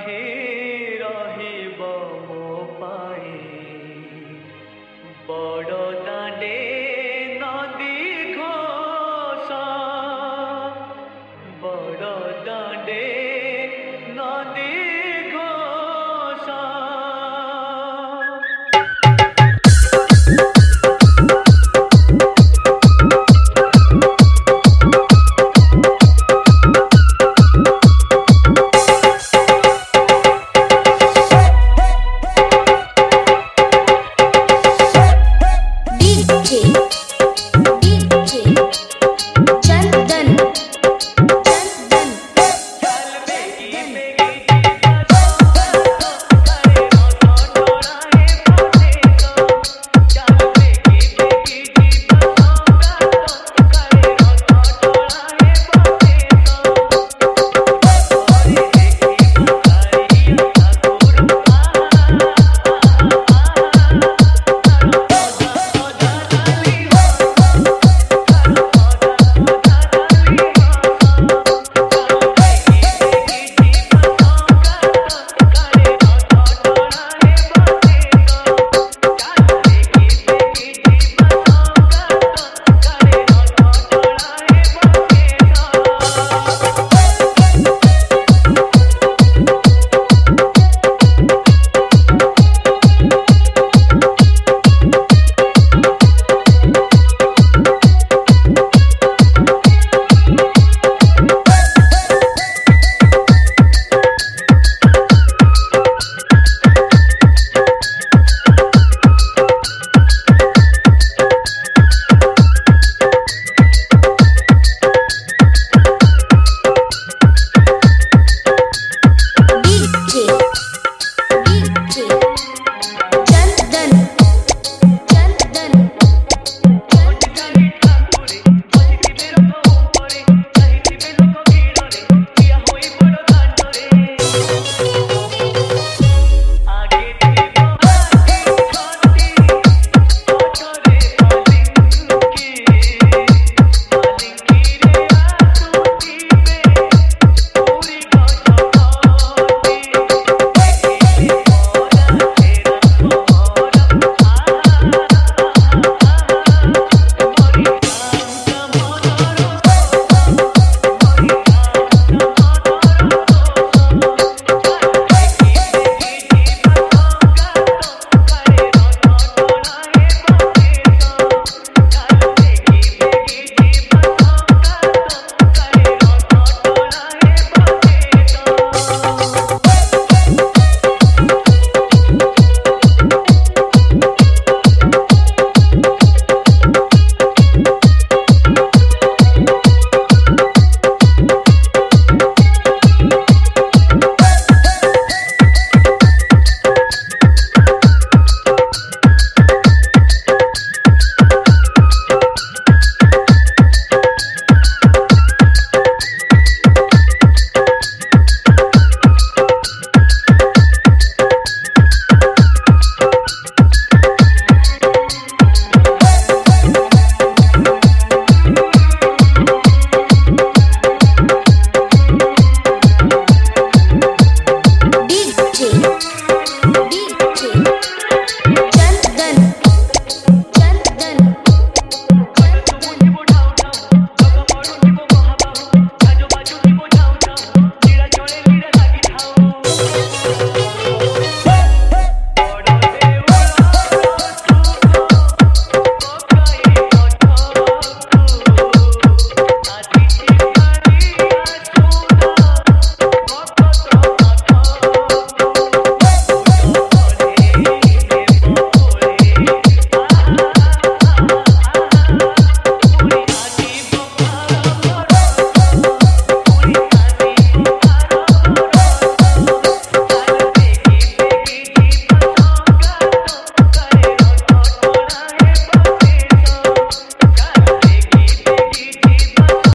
है